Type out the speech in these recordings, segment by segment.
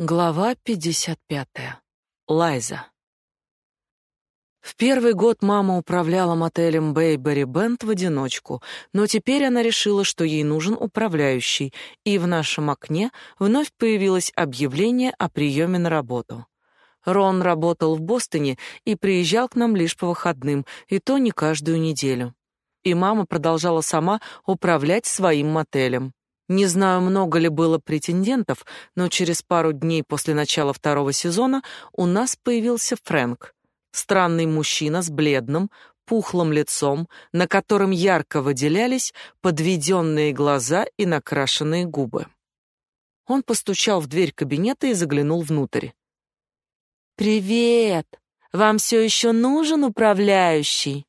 Глава 55. Лайза. В первый год мама управляла мотелем Бейбери Бенд в одиночку, но теперь она решила, что ей нужен управляющий, и в нашем окне вновь появилось объявление о приеме на работу. Рон работал в Бостоне и приезжал к нам лишь по выходным, и то не каждую неделю. И мама продолжала сама управлять своим мотелем. Не знаю, много ли было претендентов, но через пару дней после начала второго сезона у нас появился Фрэнк. Странный мужчина с бледным, пухлым лицом, на котором ярко выделялись подведенные глаза и накрашенные губы. Он постучал в дверь кабинета и заглянул внутрь. «Привет! Вам все еще нужен управляющий?»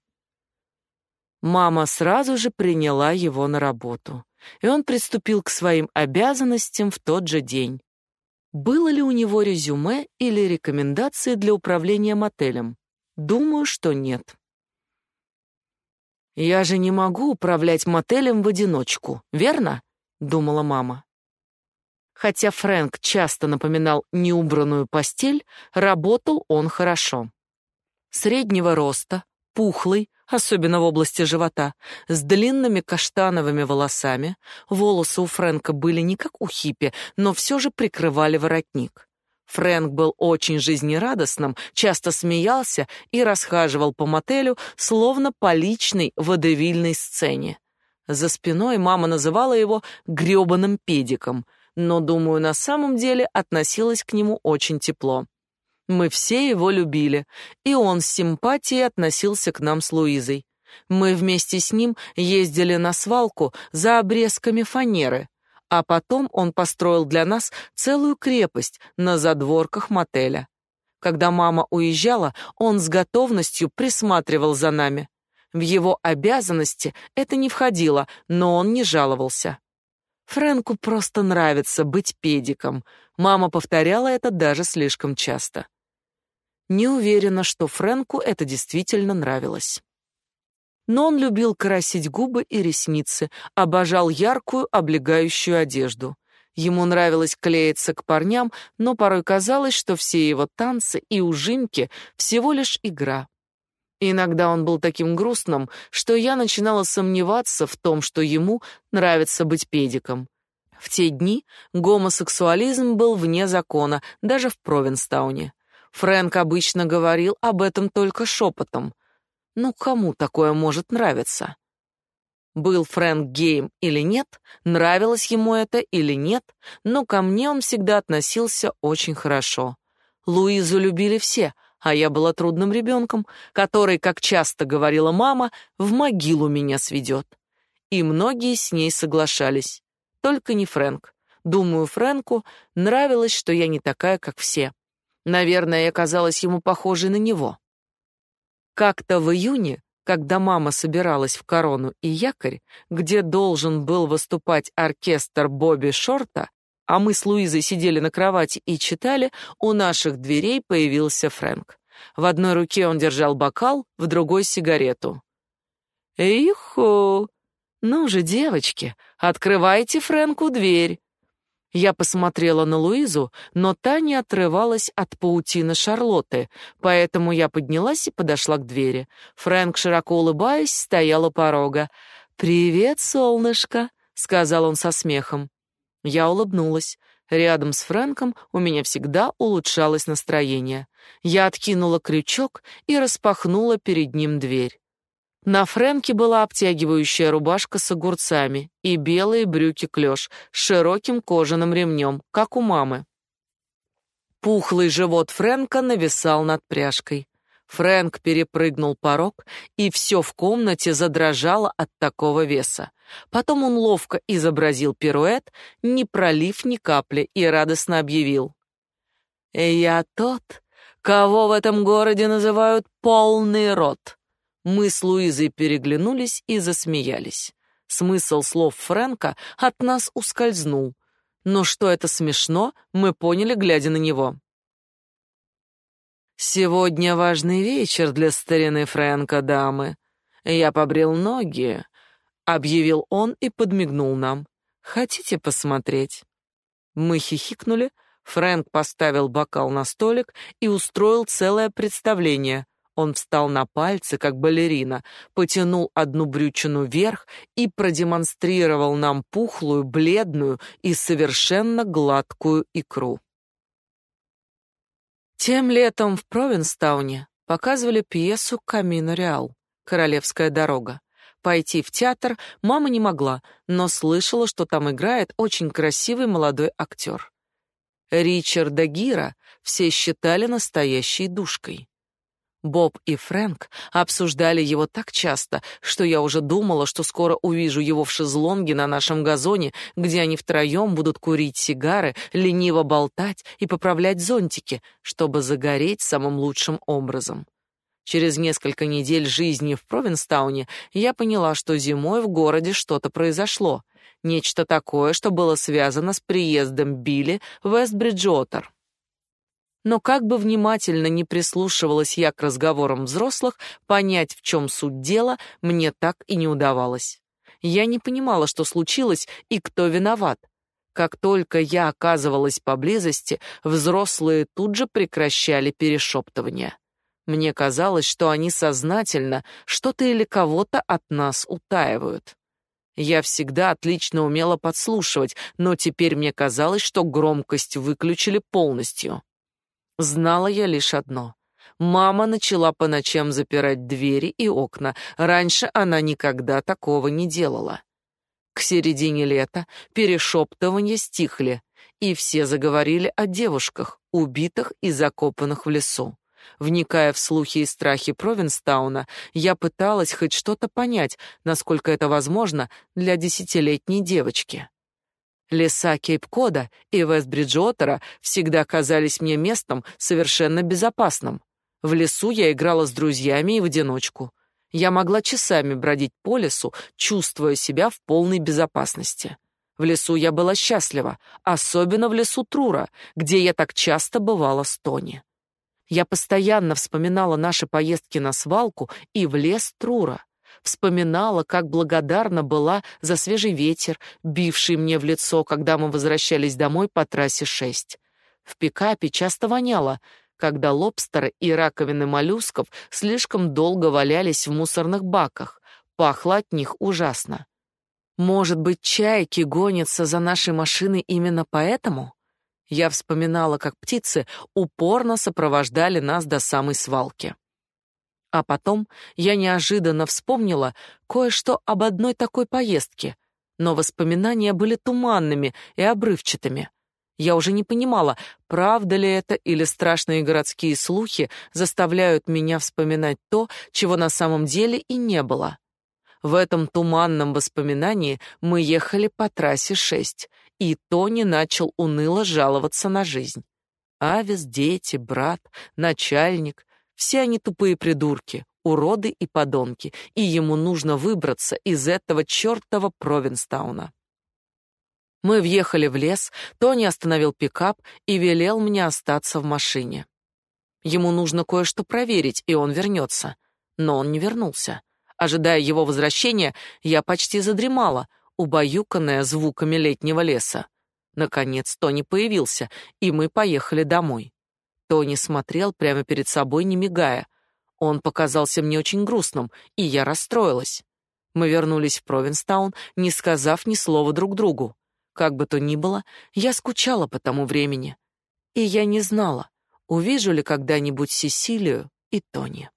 Мама сразу же приняла его на работу и он приступил к своим обязанностям в тот же день. Было ли у него резюме или рекомендации для управления мотелем? Думаю, что нет. Я же не могу управлять мотелем в одиночку, верно? думала мама. Хотя Фрэнк часто напоминал неубранную постель, работал он хорошо. Среднего роста, пухлый, особенно в области живота, с длинными каштановыми волосами. Волосы у Фрэнка были не как у хиппи, но все же прикрывали воротник. Фрэнк был очень жизнерадостным, часто смеялся и расхаживал по мотелю, словно по личной водевильной сцене. За спиной мама называла его грёбаным педиком, но, думаю, на самом деле относилась к нему очень тепло. Мы все его любили, и он с симпатией относился к нам с Луизой. Мы вместе с ним ездили на свалку за обрезками фанеры, а потом он построил для нас целую крепость на задворках мотеля. Когда мама уезжала, он с готовностью присматривал за нами. В его обязанности это не входило, но он не жаловался. Фрэнку просто нравится быть педиком. Мама повторяла это даже слишком часто. Не уверена, что Фрэнку это действительно нравилось. Но он любил красить губы и ресницы, обожал яркую облегающую одежду. Ему нравилось клеиться к парням, но порой казалось, что все его танцы и ужимки всего лишь игра. Иногда он был таким грустным, что я начинала сомневаться в том, что ему нравится быть педиком. В те дни гомосексуализм был вне закона, даже в Провинстауне. Фрэнк обычно говорил об этом только шепотом. Ну, кому такое может нравиться? Был Фрэнк гейм или нет, нравилось ему это или нет, но ко мне он всегда относился очень хорошо. Луизу любили все, а я была трудным ребенком, который, как часто говорила мама, в могилу меня сведет. И многие с ней соглашались. Только не Фрэнк. Думаю, Фрэнку нравилось, что я не такая, как все. Наверное, я казалась ему похожей на него. Как-то в июне, когда мама собиралась в Корону и Якорь, где должен был выступать оркестр Бобби Шорта, а мы с Луизой сидели на кровати и читали, у наших дверей появился Фрэнк. В одной руке он держал бокал, в другой — сигарету. «Иху! Ну же, девочки, открывайте Фрэнку дверь!» Я посмотрела на Луизу, но та не отрывалась от паутины Шарлотты, поэтому я поднялась и подошла к двери. Фрэнк, широко улыбаясь, стоял у порога. «Привет, солнышко», — сказал он со смехом. Я улыбнулась. Рядом с Фрэнком у меня всегда улучшалось настроение. Я откинула крючок и распахнула перед ним дверь. На Фрэнке была обтягивающая рубашка с огурцами и белые брюки-клёш с широким кожаным ремнем, как у мамы. Пухлый живот Фрэнка нависал над пряжкой. Фрэнк перепрыгнул порог, и все в комнате задрожало от такого веса. Потом он ловко изобразил пируэт, не пролив ни капли, и радостно объявил. «Я тот, кого в этом городе называют полный рот. Мы с Луизой переглянулись и засмеялись. Смысл слов Фрэнка от нас ускользнул. Но что это смешно, мы поняли, глядя на него. «Сегодня важный вечер для старины Фрэнка, дамы. Я побрил ноги», — объявил он и подмигнул нам. «Хотите посмотреть?» Мы хихикнули. Фрэнк поставил бокал на столик и устроил целое представление. Он встал на пальцы, как балерина, потянул одну брючину вверх и продемонстрировал нам пухлую, бледную и совершенно гладкую икру. Тем летом в Провинстауне показывали пьесу «Камино Реал» «Королевская дорога». Пойти в театр мама не могла, но слышала, что там играет очень красивый молодой актер. Ричарда Гира все считали настоящей душкой. Боб и Фрэнк обсуждали его так часто, что я уже думала, что скоро увижу его в шезлонге на нашем газоне, где они втроем будут курить сигары, лениво болтать и поправлять зонтики, чтобы загореть самым лучшим образом. Через несколько недель жизни в Провинстауне я поняла, что зимой в городе что-то произошло, нечто такое, что было связано с приездом Билли в Вестбриджотер. Но как бы внимательно ни прислушивалась я к разговорам взрослых, понять, в чем суть дела, мне так и не удавалось. Я не понимала, что случилось и кто виноват. Как только я оказывалась поблизости, взрослые тут же прекращали перешептывание. Мне казалось, что они сознательно что-то или кого-то от нас утаивают. Я всегда отлично умела подслушивать, но теперь мне казалось, что громкость выключили полностью. Знала я лишь одно. Мама начала по ночам запирать двери и окна. Раньше она никогда такого не делала. К середине лета перешептывания стихли, и все заговорили о девушках, убитых и закопанных в лесу. Вникая в слухи и страхи Провинстауна, я пыталась хоть что-то понять, насколько это возможно для десятилетней девочки. Леса Кейп-Кода и Вест-Бриджуотера всегда казались мне местом совершенно безопасным. В лесу я играла с друзьями и в одиночку. Я могла часами бродить по лесу, чувствуя себя в полной безопасности. В лесу я была счастлива, особенно в лесу Трура, где я так часто бывала с Тони. Я постоянно вспоминала наши поездки на свалку и в лес Трура. Вспоминала, как благодарна была за свежий ветер, бивший мне в лицо, когда мы возвращались домой по трассе 6. В пикапе часто воняло, когда лобстеры и раковины моллюсков слишком долго валялись в мусорных баках. Пахло от них ужасно. Может быть, чайки гонятся за нашей машиной именно поэтому? Я вспоминала, как птицы упорно сопровождали нас до самой свалки. А потом я неожиданно вспомнила кое-что об одной такой поездке, но воспоминания были туманными и обрывчатыми. Я уже не понимала, правда ли это или страшные городские слухи заставляют меня вспоминать то, чего на самом деле и не было. В этом туманном воспоминании мы ехали по трассе 6, и Тони начал уныло жаловаться на жизнь. Авис, дети, брат, начальник — все они тупые придурки, уроды и подонки, и ему нужно выбраться из этого чертова Провинстауна. Мы въехали в лес, Тони остановил пикап и велел мне остаться в машине. Ему нужно кое-что проверить, и он вернется. Но он не вернулся. Ожидая его возвращения, я почти задремала, убаюканная звуками летнего леса. Наконец Тони появился, и мы поехали домой. Тони смотрел прямо перед собой, не мигая. Он показался мне очень грустным, и я расстроилась. Мы вернулись в Провинстаун, не сказав ни слова друг другу. Как бы то ни было, я скучала по тому времени. И я не знала, увижу ли когда-нибудь Сесилию и Тони.